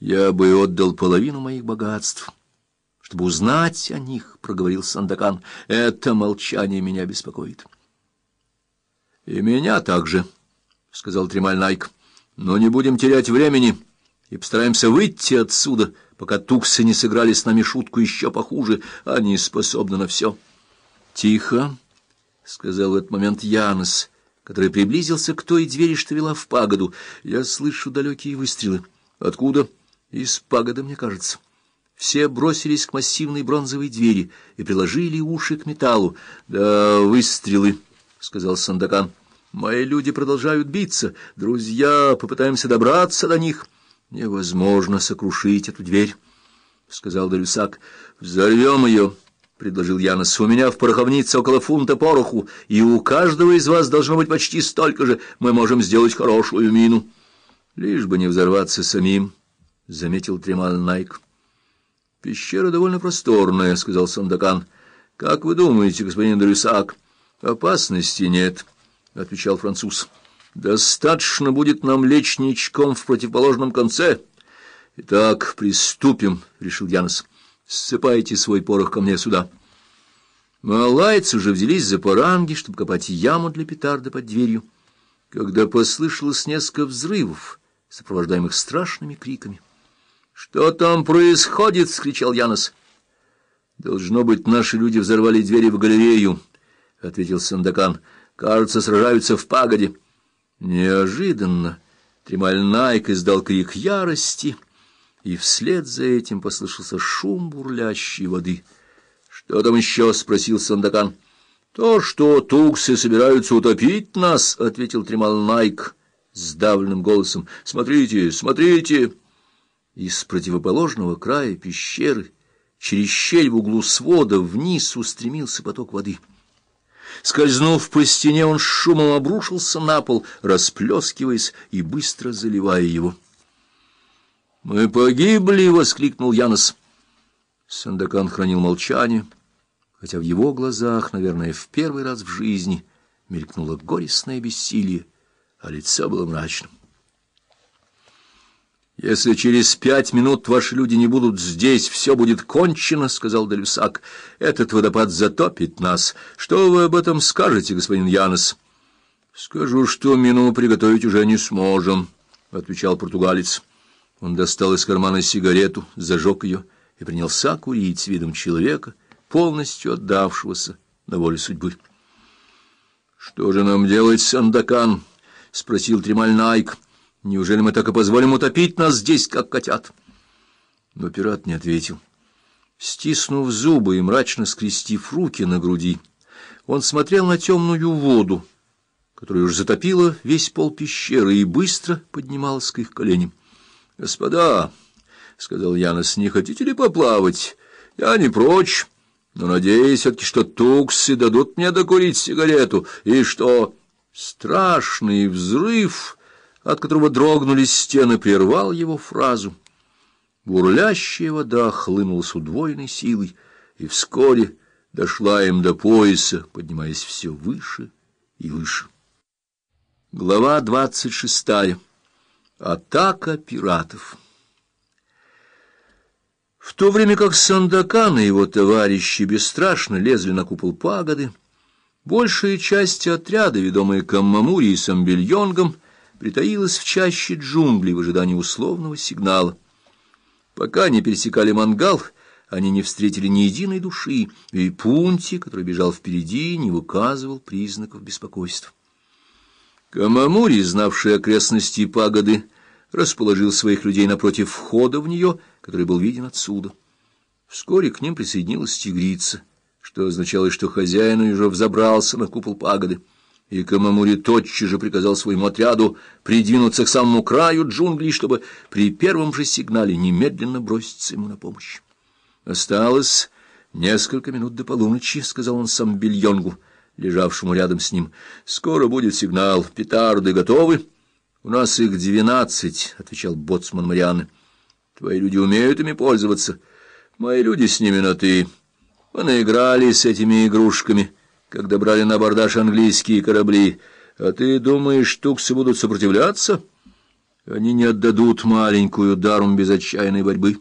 Я бы отдал половину моих богатств, чтобы узнать о них, — проговорил Сандакан. Это молчание меня беспокоит. — И меня также, — сказал Тремаль Найк. — Но не будем терять времени и постараемся выйти отсюда, пока туксы не сыграли с нами шутку еще похуже. Они способны на все. — Тихо, — сказал в этот момент Янос, который приблизился к той двери, что вела в пагоду. Я слышу далекие выстрелы. — Откуда? — из пагоды, мне кажется. Все бросились к массивной бронзовой двери и приложили уши к металлу. — Да, выстрелы, — сказал Сандакан. — Мои люди продолжают биться. Друзья, попытаемся добраться до них. — Невозможно сокрушить эту дверь, — сказал Далюсак. — Взорвем ее, — предложил Янос. — У меня в пороховнице около фунта пороху, и у каждого из вас должно быть почти столько же. Мы можем сделать хорошую мину. Лишь бы не взорваться самим. —— заметил Тремал Найк. — Пещера довольно просторная, — сказал Сандакан. — Как вы думаете, господин Дрюсак? — Опасности нет, — отвечал француз. — Достаточно будет нам лечь ничком в противоположном конце. — Итак, приступим, — решил Янос. — Ссыпайте свой порох ко мне сюда. Малайцы уже взялись за поранги, чтобы копать яму для петарда под дверью, когда послышалось несколько взрывов, сопровождаемых страшными криками. «Что там происходит?» — скричал Янос. «Должно быть, наши люди взорвали двери в галерею», — ответил Сандакан. «Кажется, сражаются в пагоде». Неожиданно Тремаль Найк издал крик ярости, и вслед за этим послышался шум бурлящей воды. «Что там еще?» — спросил Сандакан. «То, что туксы собираются утопить нас», — ответил Тремаль Найк сдавленным голосом. «Смотрите, смотрите!» Из противоположного края пещеры через щель в углу свода вниз устремился поток воды. Скользнув по стене, он шумом обрушился на пол, расплескиваясь и быстро заливая его. «Мы погибли!» — воскликнул Янос. Сандакан хранил молчание, хотя в его глазах, наверное, в первый раз в жизни мелькнуло горестное бессилие, а лицо было мрачным. «Если через пять минут ваши люди не будут здесь, все будет кончено», — сказал Далюсак. «Этот водопад затопит нас. Что вы об этом скажете, господин Янос?» «Скажу, что мину приготовить уже не сможем», — отвечал португалец. Он достал из кармана сигарету, зажег ее и принялся курить с видом человека, полностью отдавшегося на волю судьбы. «Что же нам делать, Сандакан?» — спросил Тремаль Найк. Неужели мы так и позволим утопить нас здесь, как котят? Но пират не ответил. Стиснув зубы и мрачно скрестив руки на груди, он смотрел на темную воду, которая уж затопила весь пол пещеры и быстро поднималась к их коленям. — Господа, — сказал Янос, — не хотите ли поплавать? Я не прочь, но надеюсь все-таки, что туксы дадут мне докурить сигарету, и что... Страшный взрыв от которого дрогнули стены, прервал его фразу. Бурлящая вода хлынула с удвоенной силой, и вскоре дошла им до пояса, поднимаясь все выше и выше. Глава двадцать шестая. Атака пиратов. В то время как Сандакан и его товарищи бесстрашно лезли на купол пагоды, большая часть отряда, ведомая Каммамури и Самбельонгом, притаилась в чаще джунглей в ожидании условного сигнала. Пока они пересекали мангал, они не встретили ни единой души, и Пунти, который бежал впереди, не выказывал признаков беспокойства. Камамури, знавший окрестности пагоды, расположил своих людей напротив входа в нее, который был виден отсюда. Вскоре к ним присоединилась тигрица, что означало, что хозяин уже взобрался на купол пагоды и Камамури тотчас же приказал своему отряду придвинуться к самому краю джунглей, чтобы при первом же сигнале немедленно броситься ему на помощь. «Осталось несколько минут до полуночи», — сказал он сам Бельонгу, лежавшему рядом с ним. «Скоро будет сигнал. Петарды готовы?» «У нас их двенадцать», — отвечал боцман Марианы. «Твои люди умеют ими пользоваться. Мои люди с ними на «ты». Мы с этими игрушками» когда брали на абордаж английские корабли. А ты думаешь, туксы будут сопротивляться? Они не отдадут маленькую даром без отчаянной борьбы.